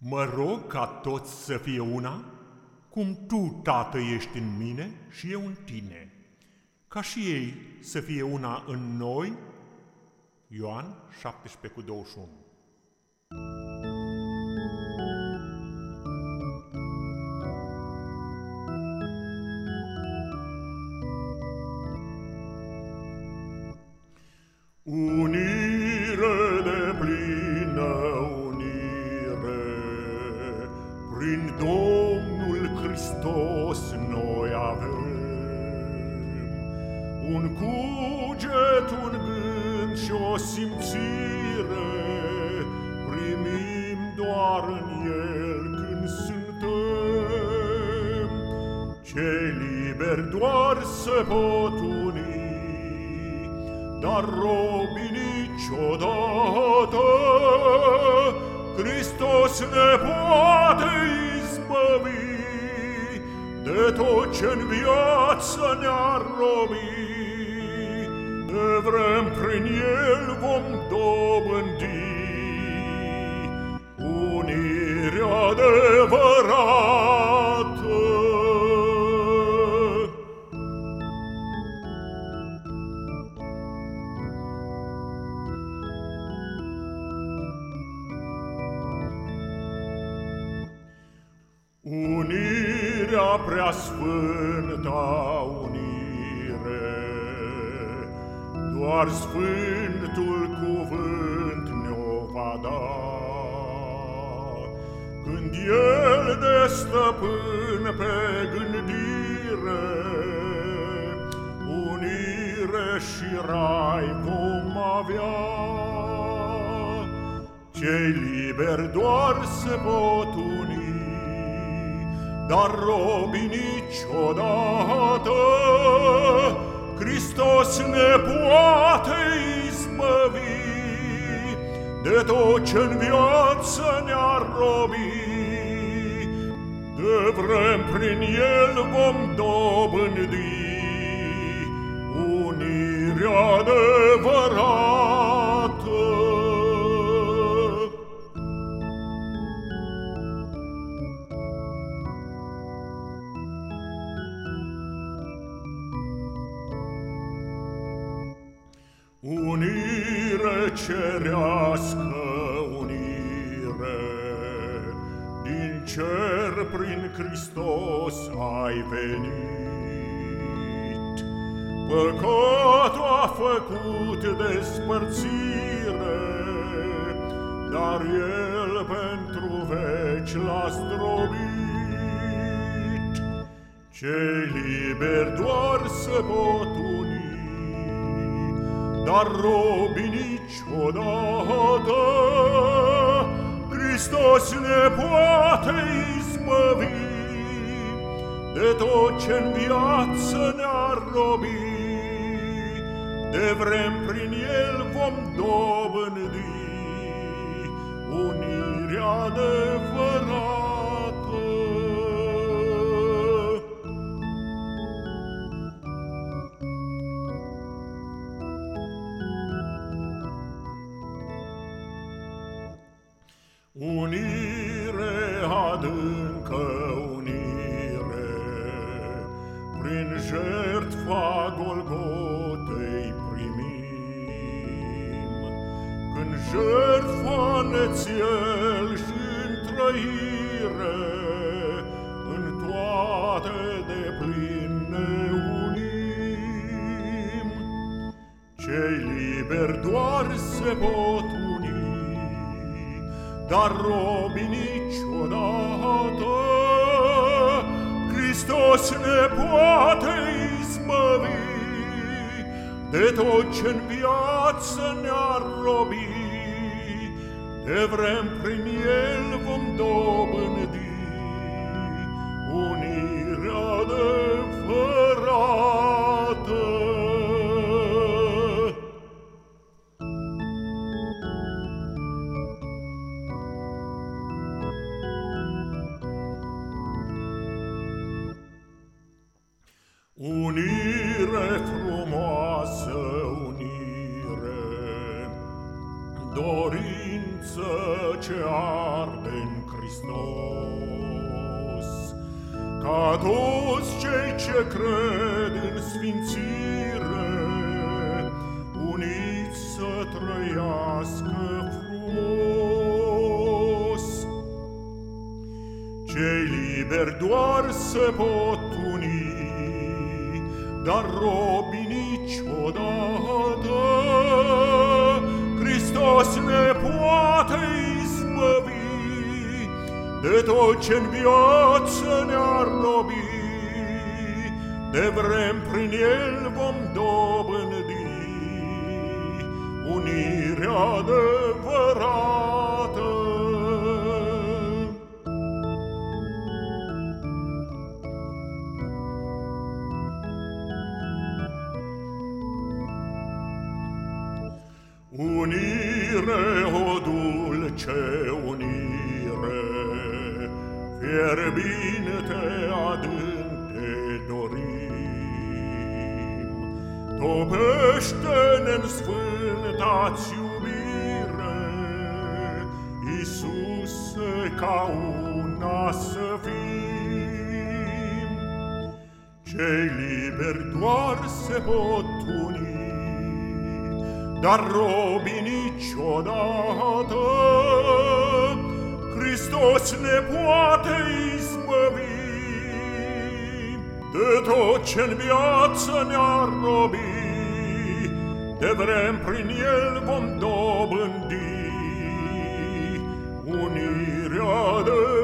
Mă rog ca toți să fie una, cum Tu, Tată, ești în mine și eu în Tine, ca și ei să fie una în noi. Ioan 17 cu 21 Unire cuget un gând și o simțire, primim doar în el când suntem. Cei liberi doar se pot uni, dar robi niciodată. Hristos ne poate izbăvi de tot ce-n viață ne-ar robit. De vrem prin El vom dobândi Unirea adevărată. Unirea preasfânta unire, Doar Sfântul Cuvânt ne-o va da. Când El de stăpân pe gândire, Unire și rai vom avea. Cei liberi doar se pot uni, dar robii niciodată. Hristos ne poate izbăvi de tot ce în viață ne-ar robi. De vrem prin el vom dobândi Unire cerească, unire, Din cer prin Hristos ai venit. Păcatul a făcut despărțire, Dar el pentru veci l-a zdrobit. Cei liberi doar se pot da robiniccio date, Hristos ne poate izbăvi de tot ce-n viață ne-ar robi, de vrem prin el vom dobândi unirea de vă. Unire adâncă unire, Prin jertfa Golgotei primim. Când jertfa ne el și trăire, În toate de plin ne unim. Cei liberi doar se pot da robiniccio nato Christos ne poate izbăvi de tot ce în viață ne-a robi de vrem prin el vom dori. dorință ce arde în Hristos. Ca toți cei ce cred în sfințire, uniți să trăiască frumos. Cei liberi doar se pot uni, dar robi niciodată. Hristos ne poate izbăvi de tot ce în viață ne-ar robi. De vrem prin El vom dobândi unirea adevărată. Unire, o dulce unire, Fierbinte adânc te dorim. Topește-ne în sfânta-ți iubire, Iisuse, ca una să fim. Cei liberi doar se pot uni, da robiniccio data Christos ne poate izbăvi. De tot ce-n viață ne-a robi de vrem prin el vom dobândi unirea de